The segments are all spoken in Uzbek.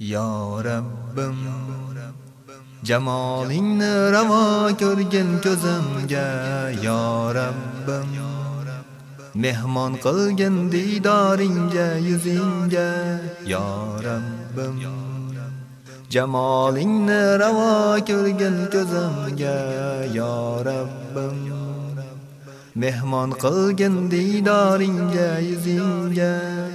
yo rabbim jamolingni ravo ko'rgin ko'zimga. Yo rabbim mehmon qilgin didoringga yuzingga. Yo rabbim jamolingni ravo ko'rgin ko'zimga. Yo rabbim mehmon qilgin didoringga yuzingga.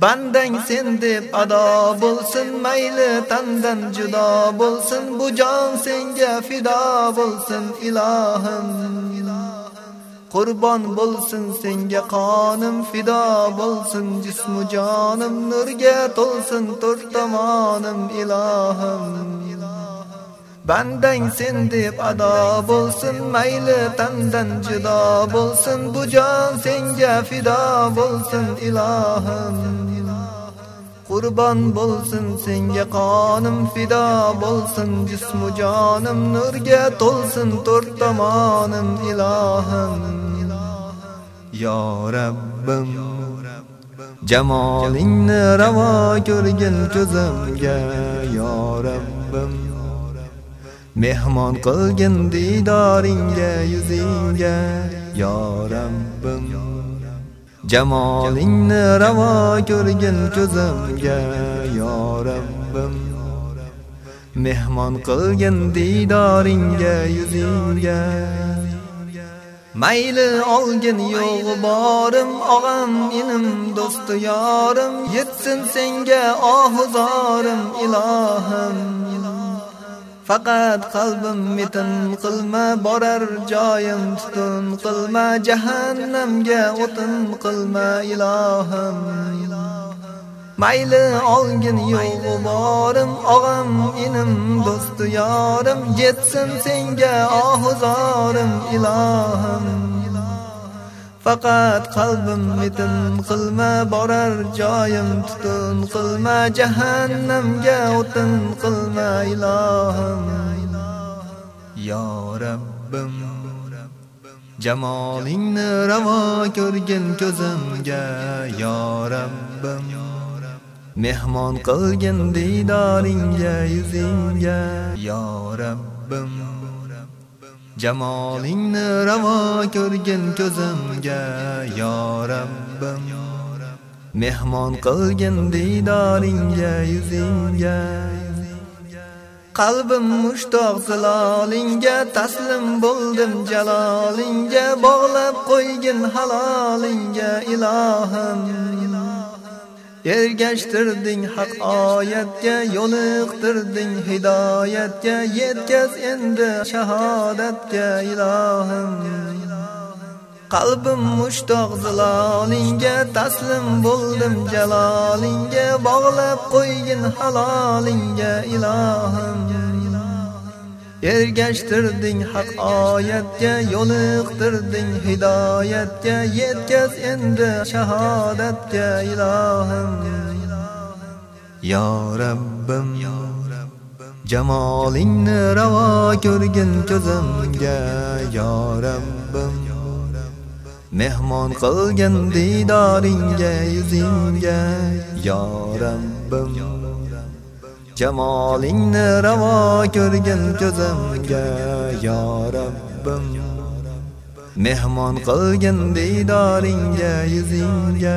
Bandang sen deb ado bo'lsin mayli tandan judo bo'lsin. Bu jon senga fido bo'lsin ilohim. Qurbon bo'lsin senga qonim fido bo'lsin jismu jonim. Nurga to'lsin to'rt tomonim ilohim. Bandang sen deb ado bo'lsin mayli tandan judo bo'lsin bu jon senga fido bo'lsin ilohim. Qurbon bo'lsin senga qonim fido bo'lsin jismu jonim nurga to'lsin to'rt tomonim ilohim. Yo rabbim jamolingni ravo ko'rgin ko'zimga yo rabbim. Mehmon qilgin didoringga yuzingga. Yo rabbim jamolingni ravo ko'rgin ko'zimga. Yo rabbim mehmon qilgin didoringga yuzingga. Mayli olgin yo'g'i borim og'am inim do'sti yorim. Yetsin senga ohuzorim ilohim. Faqat qalbim metin qilma borar joyim tutun qilma jahannamga o'tin qilma ilohim. Mayli olgin yo'q borim og'am inim do'sti yorim yetsin senga ohuzorim ilohim. Faqat qalbim mitin qilma borar joyim tutun qilma jahannamga o'tin qilma ilohim. Yo rabbim jamolingni ravo ko'rgin ko'zimga. Yo rabbim mehmon qilgin didoringga yuzingga. Yo rabbim jamolingni ravo ko'rgin ko'zimga yo rabbim. Mehmon qilgin didoringga yuzingga. Qalbim mushtoq zilolingga taslim bo'ldim jalolingga bog'lab qo'ygin halolingga ilohim. Ergashtirding haq oyatga, yo'liqtirding hidoyatga, yetkaz endi shahodatga ilohim. Qalbim mushtoq zilolingga, taslim bo'ldim jalolingga, bog'lab qo'ygin halolingga ilohim. Ergashtirding haq oyatga, yo'liqtirding hidoyatga, yetkaz endi shahodatga ilohim. Yo Rabbim, jamolingni ravo ko'rgin ko'zimga, yo Rabbim. Mehmon qilgin didoringga yuzingga, yo Rabbim. Jamolingni ravo ko'rgin ko'zimga yo rabbim. Mehmon qilgin diydoringga yuzingga.